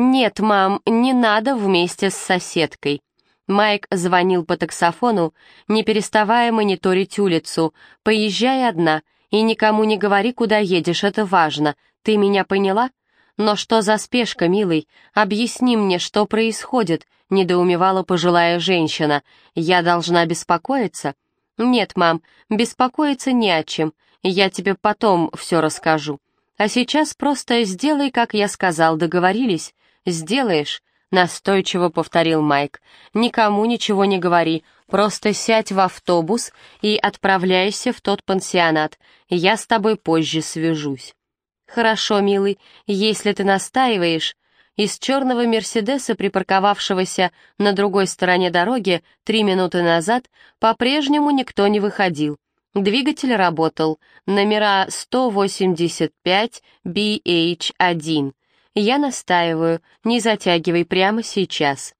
«Нет, мам, не надо вместе с соседкой». Майк звонил по таксофону, не переставая мониторить улицу. «Поезжай одна и никому не говори, куда едешь, это важно. Ты меня поняла?» «Но что за спешка, милый? Объясни мне, что происходит?» — недоумевала пожилая женщина. «Я должна беспокоиться?» «Нет, мам, беспокоиться не о чем. Я тебе потом все расскажу. А сейчас просто сделай, как я сказал, договорились?» «Сделаешь?» — настойчиво повторил Майк. «Никому ничего не говори, просто сядь в автобус и отправляйся в тот пансионат. Я с тобой позже свяжусь». «Хорошо, милый, если ты настаиваешь...» Из черного «Мерседеса», припарковавшегося на другой стороне дороги три минуты назад, по-прежнему никто не выходил. Двигатель работал. Номера 185 BH1. Я настаиваю, не затягивай прямо сейчас.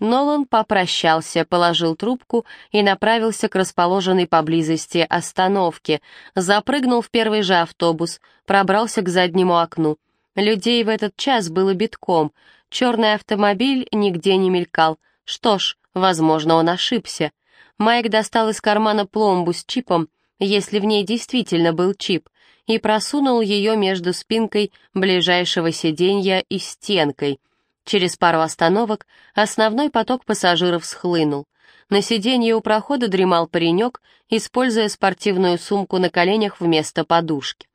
Нолан попрощался, положил трубку и направился к расположенной поблизости остановке, запрыгнул в первый же автобус, пробрался к заднему окну. Людей в этот час было битком, черный автомобиль нигде не мелькал. Что ж, возможно, он ошибся. Майк достал из кармана пломбу с чипом, если в ней действительно был чип, и просунул ее между спинкой ближайшего сиденья и стенкой. Через пару остановок основной поток пассажиров схлынул. На сиденье у прохода дремал паренек, используя спортивную сумку на коленях вместо подушки.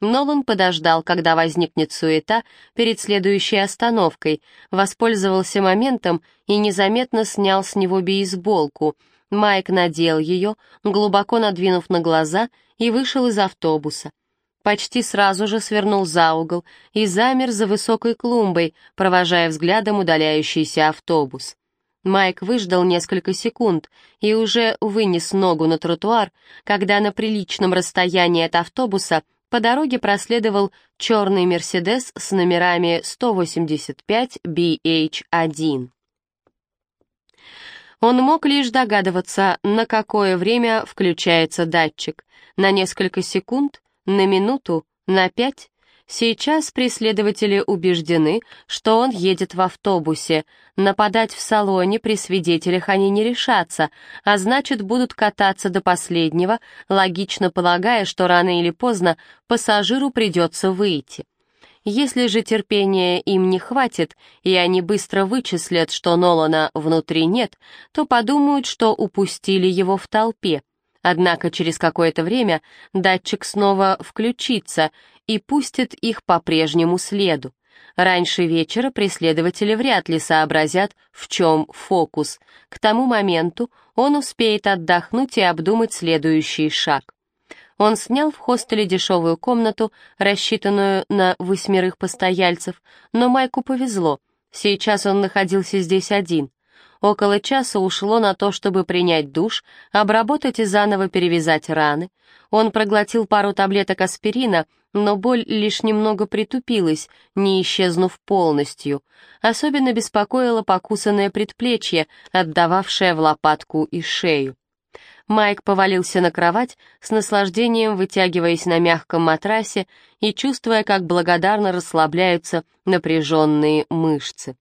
Нолан подождал, когда возникнет суета перед следующей остановкой, воспользовался моментом и незаметно снял с него бейсболку. Майк надел ее, глубоко надвинув на глаза, и вышел из автобуса почти сразу же свернул за угол и замер за высокой клумбой, провожая взглядом удаляющийся автобус. Майк выждал несколько секунд и уже вынес ногу на тротуар, когда на приличном расстоянии от автобуса по дороге проследовал черный «Мерседес» с номерами 185 BH1. Он мог лишь догадываться, на какое время включается датчик. На несколько секунд на минуту, на пять. Сейчас преследователи убеждены, что он едет в автобусе. Нападать в салоне при свидетелях они не решатся, а значит, будут кататься до последнего, логично полагая, что рано или поздно пассажиру придется выйти. Если же терпения им не хватит, и они быстро вычислят, что Нолана внутри нет, то подумают, что упустили его в толпе. Однако через какое-то время датчик снова включится и пустит их по прежнему следу. Раньше вечера преследователи вряд ли сообразят, в чем фокус. К тому моменту он успеет отдохнуть и обдумать следующий шаг. Он снял в хостеле дешевую комнату, рассчитанную на восьмерых постояльцев, но Майку повезло. Сейчас он находился здесь один. Около часа ушло на то, чтобы принять душ, обработать и заново перевязать раны. Он проглотил пару таблеток аспирина, но боль лишь немного притупилась, не исчезнув полностью. Особенно беспокоило покусанное предплечье, отдававшее в лопатку и шею. Майк повалился на кровать, с наслаждением вытягиваясь на мягком матрасе и чувствуя, как благодарно расслабляются напряженные мышцы.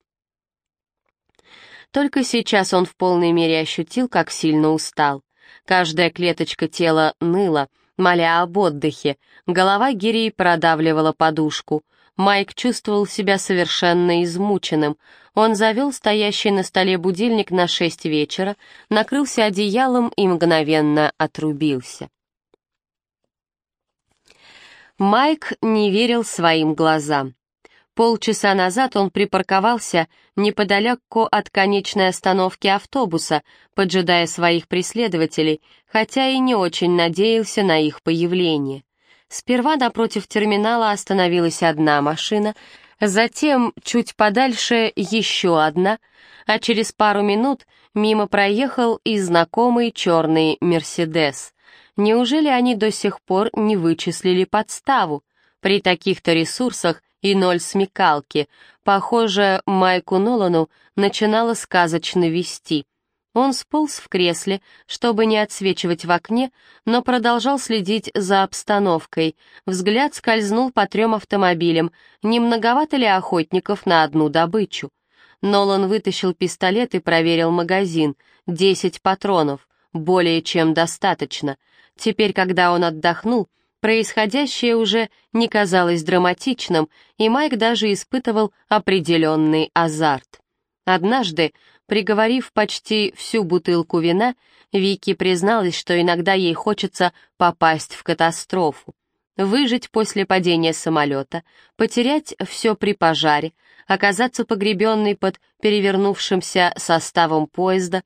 Только сейчас он в полной мере ощутил, как сильно устал. Каждая клеточка тела ныла, моля об отдыхе. Голова Гирей продавливала подушку. Майк чувствовал себя совершенно измученным. Он завел стоящий на столе будильник на шесть вечера, накрылся одеялом и мгновенно отрубился. Майк не верил своим глазам. Полчаса назад он припарковался неподалеку от конечной остановки автобуса, поджидая своих преследователей, хотя и не очень надеялся на их появление. Сперва напротив терминала остановилась одна машина, затем чуть подальше еще одна, а через пару минут мимо проехал и знакомый черный «Мерседес». Неужели они до сих пор не вычислили подставу? При таких-то ресурсах и ноль смекалки. Похоже, Майку Нолану начинало сказочно вести. Он сполз в кресле, чтобы не отсвечивать в окне, но продолжал следить за обстановкой. Взгляд скользнул по трем автомобилям. Не многовато ли охотников на одну добычу? Нолан вытащил пистолет и проверил магазин. Десять патронов. Более чем достаточно. Теперь, когда он отдохнул, происходящее уже не казалось драматичным, и Майк даже испытывал определенный азарт. Однажды, приговорив почти всю бутылку вина, Вики призналась, что иногда ей хочется попасть в катастрофу. Выжить после падения самолета, потерять все при пожаре, оказаться погребенной под перевернувшимся составом поезда.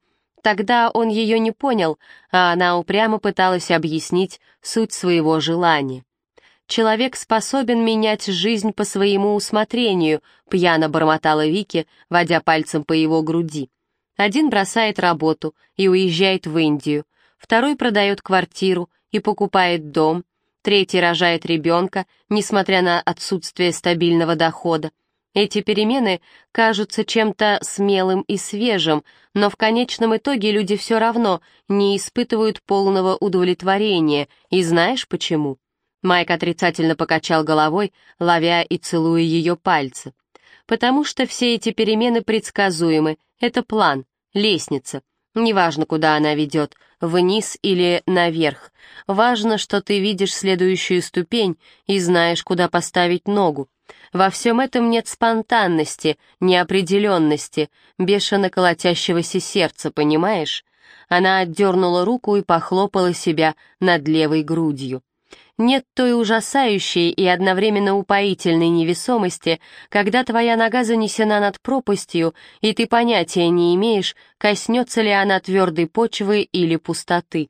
Тогда он ее не понял, а она упрямо пыталась объяснить суть своего желания. Человек способен менять жизнь по своему усмотрению», — пьяно бормотала Вики, водя пальцем по его груди. Один бросает работу и уезжает в Индию, второй продает квартиру и покупает дом, третий рожает ребенка, несмотря на отсутствие стабильного дохода. Эти перемены кажутся чем-то смелым и свежим, но в конечном итоге люди все равно не испытывают полного удовлетворения, и знаешь почему? Майк отрицательно покачал головой, ловя и целуя ее пальцы. «Потому что все эти перемены предсказуемы. Это план, лестница. Неважно, куда она ведет, вниз или наверх. Важно, что ты видишь следующую ступень и знаешь, куда поставить ногу. Во всем этом нет спонтанности, неопределенности, бешено колотящегося сердца, понимаешь?» Она отдернула руку и похлопала себя над левой грудью. Нет той ужасающей и одновременно упоительной невесомости, когда твоя нога занесена над пропастью, и ты понятия не имеешь, коснется ли она твердой почвы или пустоты.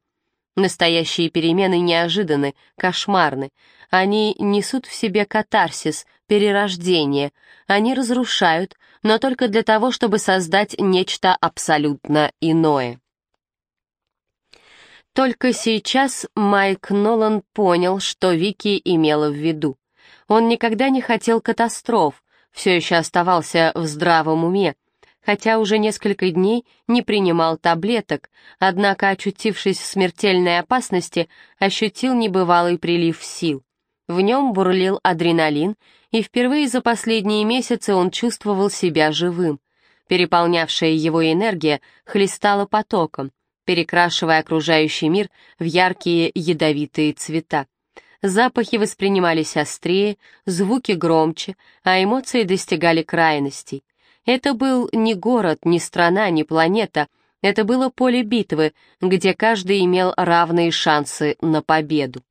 Настоящие перемены неожиданны, кошмарны. Они несут в себе катарсис, перерождение. Они разрушают, но только для того, чтобы создать нечто абсолютно иное. Только сейчас Майк Нолан понял, что Вики имела в виду. Он никогда не хотел катастроф, все еще оставался в здравом уме, хотя уже несколько дней не принимал таблеток, однако, очутившись в смертельной опасности, ощутил небывалый прилив сил. В нем бурлил адреналин, и впервые за последние месяцы он чувствовал себя живым. Переполнявшая его энергия хлестала потоком перекрашивая окружающий мир в яркие ядовитые цвета. Запахи воспринимались острее, звуки громче, а эмоции достигали крайностей. Это был не город, не страна, не планета, это было поле битвы, где каждый имел равные шансы на победу.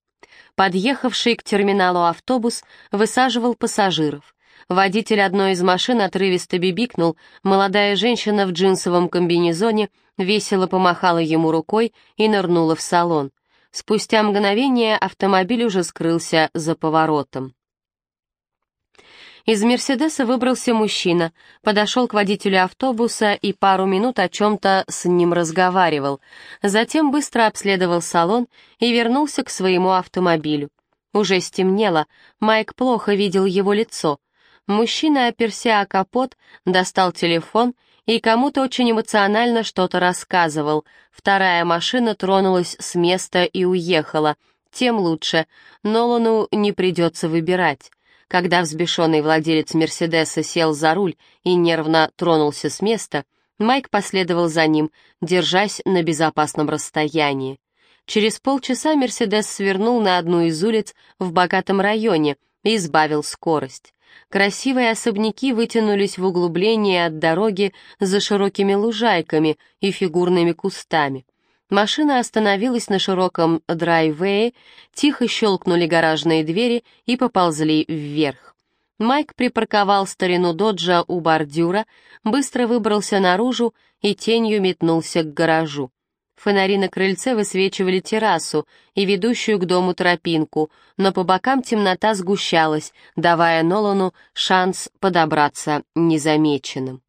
Подъехавший к терминалу автобус высаживал пассажиров. Водитель одной из машин отрывисто бибикнул, молодая женщина в джинсовом комбинезоне весело помахала ему рукой и нырнула в салон. Спустя мгновение автомобиль уже скрылся за поворотом. Из «Мерседеса» выбрался мужчина, подошел к водителю автобуса и пару минут о чем-то с ним разговаривал. Затем быстро обследовал салон и вернулся к своему автомобилю. Уже стемнело, Майк плохо видел его лицо. Мужчина, оперся о капот, достал телефон и кому-то очень эмоционально что-то рассказывал. Вторая машина тронулась с места и уехала. Тем лучше. Нолану не придется выбирать. Когда взбешенный владелец Мерседеса сел за руль и нервно тронулся с места, Майк последовал за ним, держась на безопасном расстоянии. Через полчаса Мерседес свернул на одну из улиц в богатом районе и сбавил скорость. Красивые особняки вытянулись в углубление от дороги за широкими лужайками и фигурными кустами. Машина остановилась на широком драйвее, тихо щелкнули гаражные двери и поползли вверх. Майк припарковал старину доджа у бордюра, быстро выбрался наружу и тенью метнулся к гаражу. Фонари на крыльце высвечивали террасу и ведущую к дому тропинку, но по бокам темнота сгущалась, давая Нолану шанс подобраться незамеченным.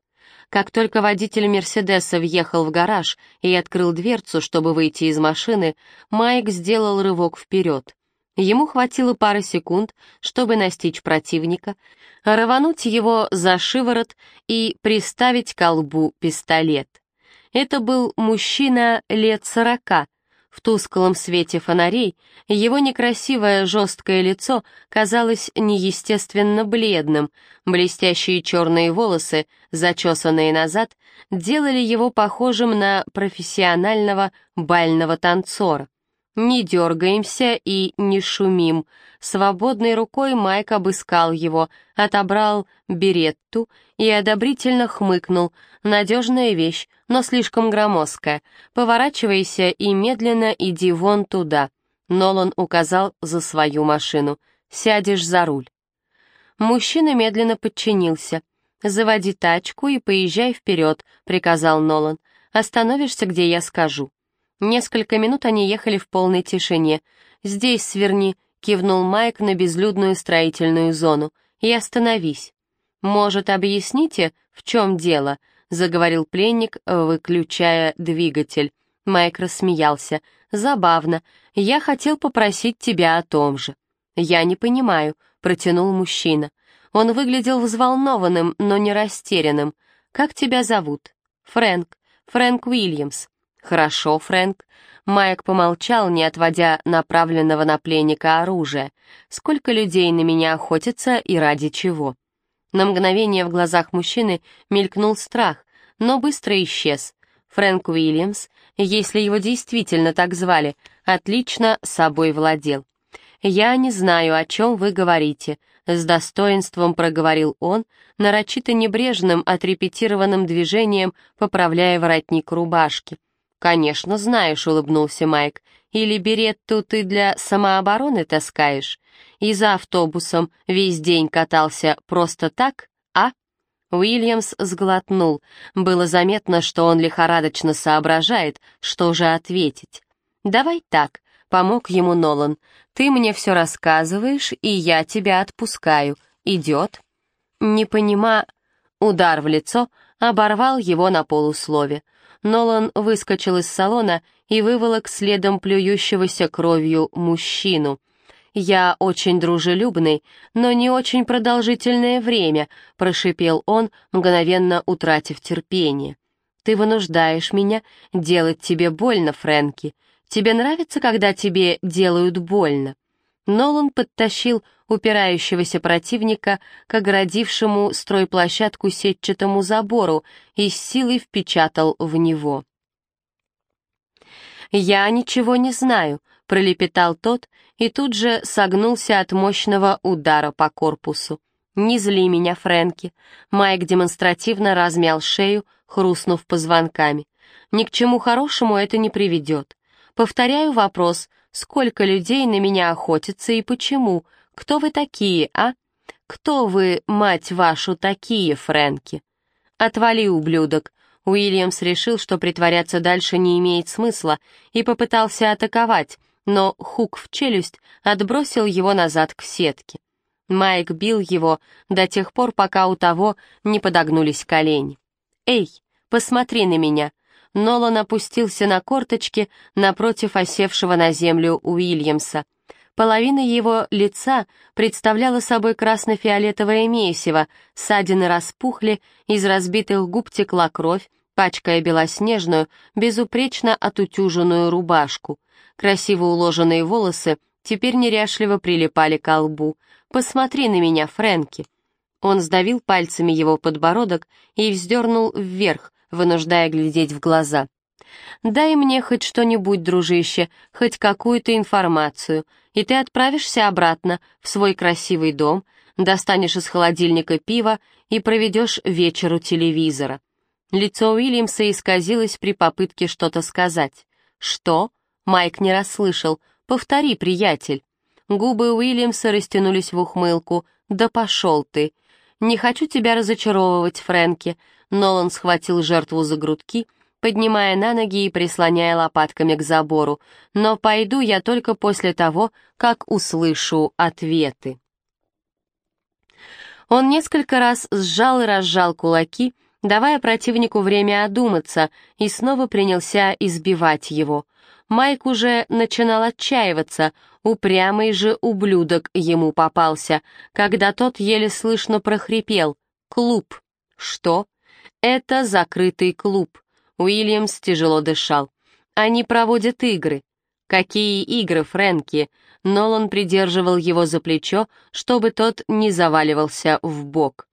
Как только водитель Мерседеса въехал в гараж и открыл дверцу, чтобы выйти из машины, Майк сделал рывок вперед. Ему хватило пары секунд, чтобы настичь противника, рвануть его за шиворот и приставить к колбу пистолет. Это был мужчина лет сорока. В тусклом свете фонарей его некрасивое жесткое лицо казалось неестественно бледным, блестящие черные волосы, зачесанные назад, делали его похожим на профессионального бального танцора. Не дергаемся и не шумим. Свободной рукой Майк обыскал его, отобрал беретту и одобрительно хмыкнул. Надежная вещь, но слишком громоздкая. Поворачивайся и медленно иди вон туда. Нолан указал за свою машину. Сядешь за руль. Мужчина медленно подчинился. «Заводи тачку и поезжай вперед», — приказал Нолан. «Остановишься, где я скажу». Несколько минут они ехали в полной тишине. «Здесь сверни», — кивнул Майк на безлюдную строительную зону, — «и остановись». «Может, объясните, в чем дело?» — заговорил пленник, выключая двигатель. Майк рассмеялся. «Забавно. Я хотел попросить тебя о том же». «Я не понимаю», — протянул мужчина. Он выглядел взволнованным, но не растерянным. «Как тебя зовут?» «Фрэнк. Фрэнк Уильямс». «Хорошо, Фрэнк». Майк помолчал, не отводя направленного на пленника оружия. «Сколько людей на меня охотятся и ради чего?» На мгновение в глазах мужчины мелькнул страх, но быстро исчез. Фрэнк Уильямс, если его действительно так звали, отлично собой владел. «Я не знаю, о чем вы говорите», — с достоинством проговорил он, нарочито небрежным, отрепетированным движением, поправляя воротник рубашки. «Конечно знаешь», — улыбнулся Майк. «Или беретту ты для самообороны таскаешь? И за автобусом весь день катался просто так, а?» Уильямс сглотнул. Было заметно, что он лихорадочно соображает, что же ответить. «Давай так», — помог ему Нолан. «Ты мне все рассказываешь, и я тебя отпускаю. Идет?» «Не понима...» Удар в лицо оборвал его на полуслове. Нолан выскочил из салона и выволок следом плюющегося кровью мужчину. «Я очень дружелюбный, но не очень продолжительное время», — прошипел он, мгновенно утратив терпение. «Ты вынуждаешь меня делать тебе больно, Фрэнки. Тебе нравится, когда тебе делают больно?» Нолан подтащил упирающегося противника к оградившему стройплощадку сетчатому забору и с силой впечатал в него. «Я ничего не знаю», — пролепетал тот и тут же согнулся от мощного удара по корпусу. «Не зли меня, Фрэнки». Майк демонстративно размял шею, хрустнув позвонками. «Ни к чему хорошему это не приведет. Повторяю вопрос, сколько людей на меня охотятся и почему, кто вы такие, а? Кто вы, мать вашу, такие, Фрэнки? Отвали, ублюдок. Уильямс решил, что притворяться дальше не имеет смысла, и попытался атаковать, но хук в челюсть отбросил его назад к сетке. Майк бил его до тех пор, пока у того не подогнулись колени. «Эй, посмотри на меня!» Нолан опустился на корточки напротив осевшего на землю Уильямса — Половина его лица представляла собой красно-фиолетовое месиво, ссадины распухли, из разбитых губ текла кровь, пачкая белоснежную, безупречно отутюженную рубашку. Красиво уложенные волосы теперь неряшливо прилипали к лбу. «Посмотри на меня, Фрэнки!» Он сдавил пальцами его подбородок и вздернул вверх, вынуждая глядеть в глаза. «Дай мне хоть что-нибудь, дружище, хоть какую-то информацию, и ты отправишься обратно в свой красивый дом, достанешь из холодильника пиво и проведешь вечер у телевизора». Лицо Уильямса исказилось при попытке что-то сказать. «Что?» — Майк не расслышал. «Повтори, приятель». Губы Уильямса растянулись в ухмылку. «Да пошел ты!» «Не хочу тебя разочаровывать, Фрэнки». Нолан схватил жертву за грудки поднимая на ноги и прислоняя лопатками к забору, но пойду я только после того, как услышу ответы. Он несколько раз сжал и разжал кулаки, давая противнику время одуматься, и снова принялся избивать его. Майк уже начинал отчаиваться, упрямый же ублюдок ему попался, когда тот еле слышно прохрипел «Клуб». «Что?» «Это закрытый клуб. Уильямс тяжело дышал. «Они проводят игры». «Какие игры, Фрэнки?» Нолан придерживал его за плечо, чтобы тот не заваливался в бок.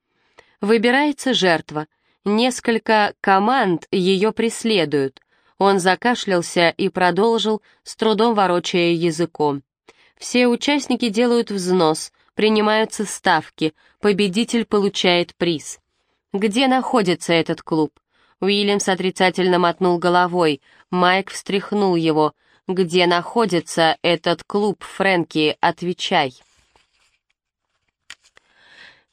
Выбирается жертва. Несколько команд ее преследуют. Он закашлялся и продолжил, с трудом ворочая языком. Все участники делают взнос, принимаются ставки, победитель получает приз. Где находится этот клуб? Уильямс отрицательно мотнул головой. Майк встряхнул его. «Где находится этот клуб, Фрэнки? Отвечай».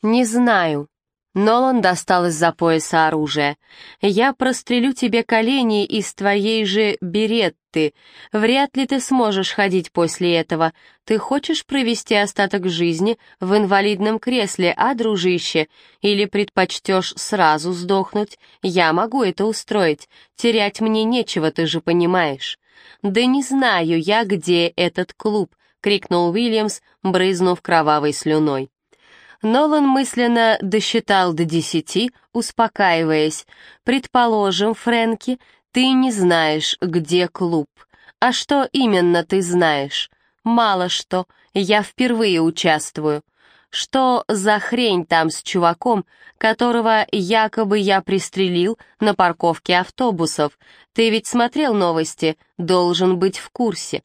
«Не знаю», Нолан достал из-за пояса оружие. «Я прострелю тебе колени из твоей же беретты. Вряд ли ты сможешь ходить после этого. Ты хочешь провести остаток жизни в инвалидном кресле, а, дружище? Или предпочтешь сразу сдохнуть? Я могу это устроить. Терять мне нечего, ты же понимаешь». «Да не знаю я, где этот клуб», — крикнул Уильямс, брызнув кровавой слюной. Нолан мысленно досчитал до десяти, успокаиваясь. «Предположим, Фрэнки, ты не знаешь, где клуб. А что именно ты знаешь? Мало что, я впервые участвую. Что за хрень там с чуваком, которого якобы я пристрелил на парковке автобусов? Ты ведь смотрел новости, должен быть в курсе».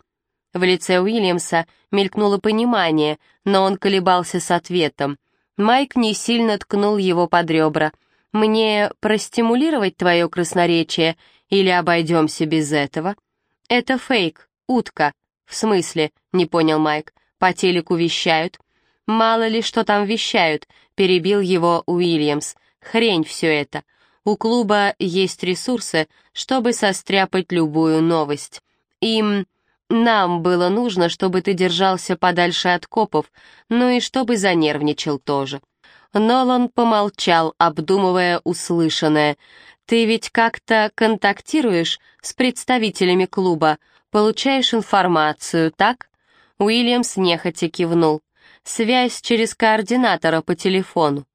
В лице Уильямса мелькнуло понимание, но он колебался с ответом. Майк не сильно ткнул его под ребра. «Мне простимулировать твое красноречие или обойдемся без этого?» «Это фейк, утка». «В смысле?» — не понял Майк. «По телеку вещают». «Мало ли, что там вещают», — перебил его Уильямс. «Хрень все это. У клуба есть ресурсы, чтобы состряпать любую новость. Им нам было нужно, чтобы ты держался подальше от копов, ну и чтобы занервничал тоже». Нолан помолчал, обдумывая услышанное. «Ты ведь как-то контактируешь с представителями клуба, получаешь информацию, так?» Уильямс нехотя кивнул. «Связь через координатора по телефону».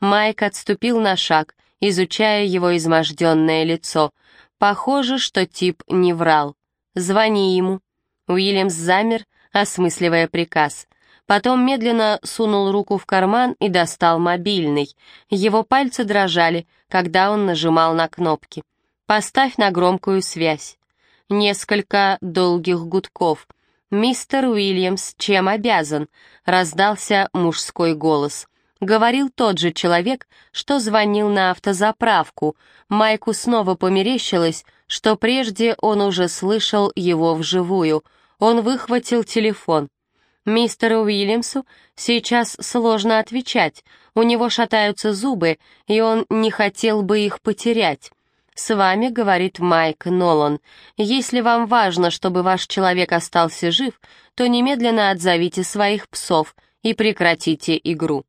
Майк отступил на шаг, изучая его изможденное лицо. Похоже, что тип не врал. «Звони ему», Уильямс замер, осмысливая приказ. Потом медленно сунул руку в карман и достал мобильный. Его пальцы дрожали, когда он нажимал на кнопки. «Поставь на громкую связь». Несколько долгих гудков. «Мистер Уильямс, чем обязан?» — раздался мужской голос. Говорил тот же человек, что звонил на автозаправку. Майку снова померещилось, что прежде он уже слышал его вживую — он выхватил телефон. Мистеру Уильямсу сейчас сложно отвечать, у него шатаются зубы, и он не хотел бы их потерять. «С вами, — говорит Майк Нолан, — если вам важно, чтобы ваш человек остался жив, то немедленно отзовите своих псов и прекратите игру».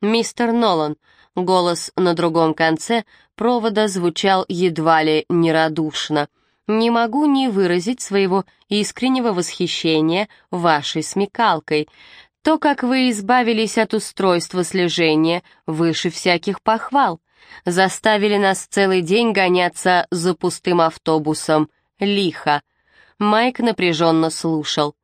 «Мистер Нолан», — голос на другом конце провода звучал едва ли нерадушно, — не могу не выразить своего искреннего восхищения вашей смекалкой. То, как вы избавились от устройства слежения, выше всяких похвал. Заставили нас целый день гоняться за пустым автобусом. Лихо. Майк напряженно слушал.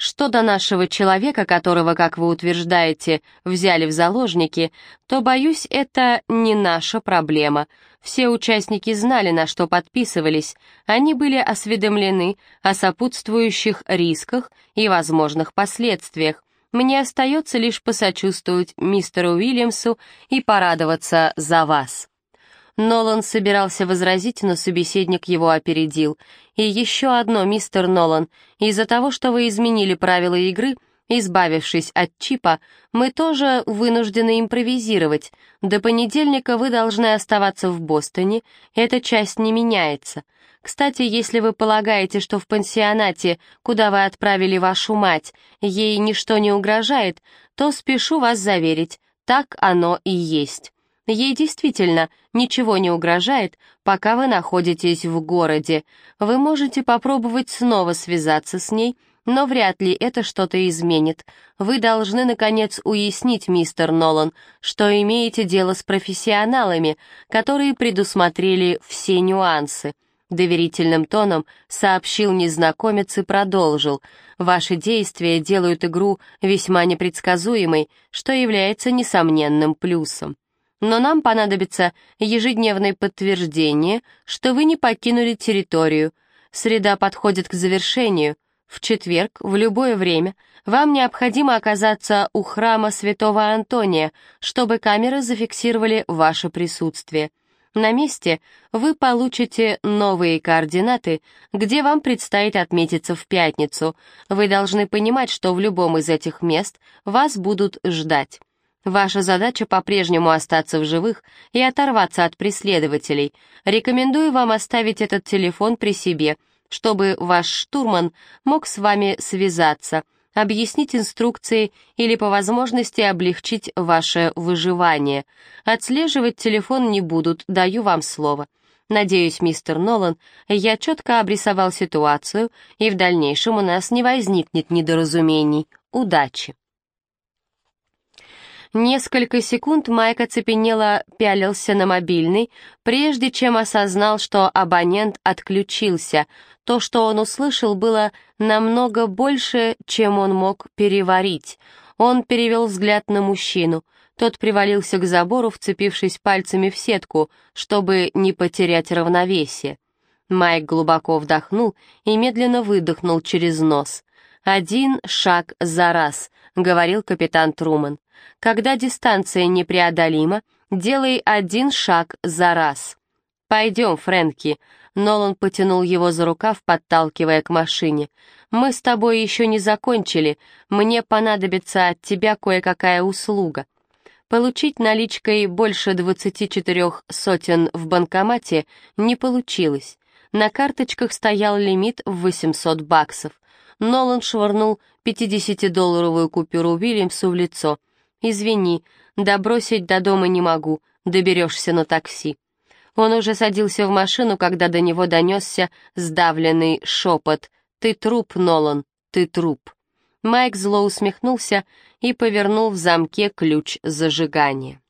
Что до нашего человека, которого, как вы утверждаете, взяли в заложники, то, боюсь, это не наша проблема. Все участники знали, на что подписывались, они были осведомлены о сопутствующих рисках и возможных последствиях. Мне остается лишь посочувствовать мистеру Уильямсу и порадоваться за вас». Нолан собирался возразить, но собеседник его опередил. «И еще одно, мистер Нолан. Из-за того, что вы изменили правила игры, избавившись от чипа, мы тоже вынуждены импровизировать. До понедельника вы должны оставаться в Бостоне, эта часть не меняется. Кстати, если вы полагаете, что в пансионате, куда вы отправили вашу мать, ей ничто не угрожает, то спешу вас заверить, так оно и есть». Ей действительно ничего не угрожает, пока вы находитесь в городе. Вы можете попробовать снова связаться с ней, но вряд ли это что-то изменит. Вы должны, наконец, уяснить, мистер Нолан, что имеете дело с профессионалами, которые предусмотрели все нюансы. Доверительным тоном сообщил незнакомец и продолжил. «Ваши действия делают игру весьма непредсказуемой, что является несомненным плюсом. Но нам понадобится ежедневное подтверждение, что вы не покинули территорию. Среда подходит к завершению. В четверг, в любое время, вам необходимо оказаться у храма святого Антония, чтобы камеры зафиксировали ваше присутствие. На месте вы получите новые координаты, где вам предстоит отметиться в пятницу. Вы должны понимать, что в любом из этих мест вас будут ждать. Ваша задача по-прежнему остаться в живых и оторваться от преследователей. Рекомендую вам оставить этот телефон при себе, чтобы ваш штурман мог с вами связаться — объяснить инструкции или по возможности облегчить ваше выживание. Отслеживать телефон не будут, даю вам слово. Надеюсь, мистер Нолан, я четко обрисовал ситуацию, и в дальнейшем у нас не возникнет недоразумений. Удачи! Несколько секунд Майк оцепенело пялился на мобильный, прежде чем осознал, что абонент отключился. То, что он услышал, было намного больше, чем он мог переварить. Он перевел взгляд на мужчину. Тот привалился к забору, вцепившись пальцами в сетку, чтобы не потерять равновесие. Майк глубоко вдохнул и медленно выдохнул через нос. «Один шаг за раз», — говорил капитан Труман. «Когда дистанция непреодолима, делай один шаг за раз». «Пойдем, Фрэнки», — Нолан потянул его за рукав, подталкивая к машине. «Мы с тобой еще не закончили, мне понадобится от тебя кое-какая услуга». Получить наличкой больше двадцати четырех сотен в банкомате не получилось. На карточках стоял лимит в 800 баксов. Нолан швырнул 50-долларовую купюру Уильямсу в лицо. «Извини, добросить до дома не могу, доберешься на такси». Он уже садился в машину, когда до него донесся сдавленный шепот. «Ты труп, Нолан, ты труп». Майк зло усмехнулся и повернул в замке ключ зажигания.